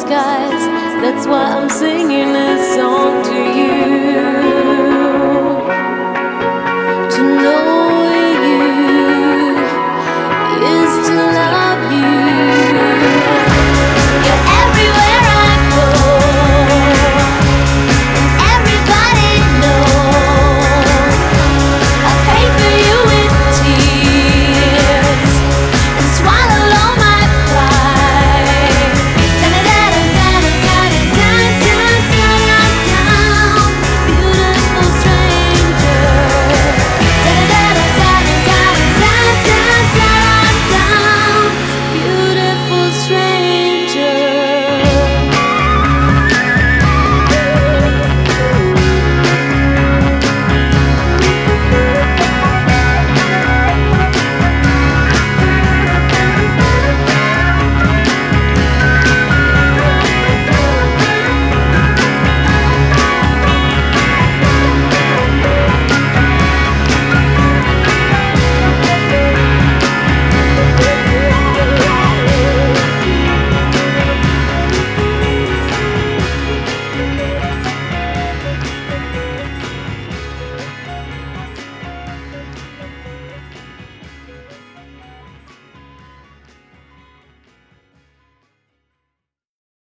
skies. That's why I'm singing this song to you.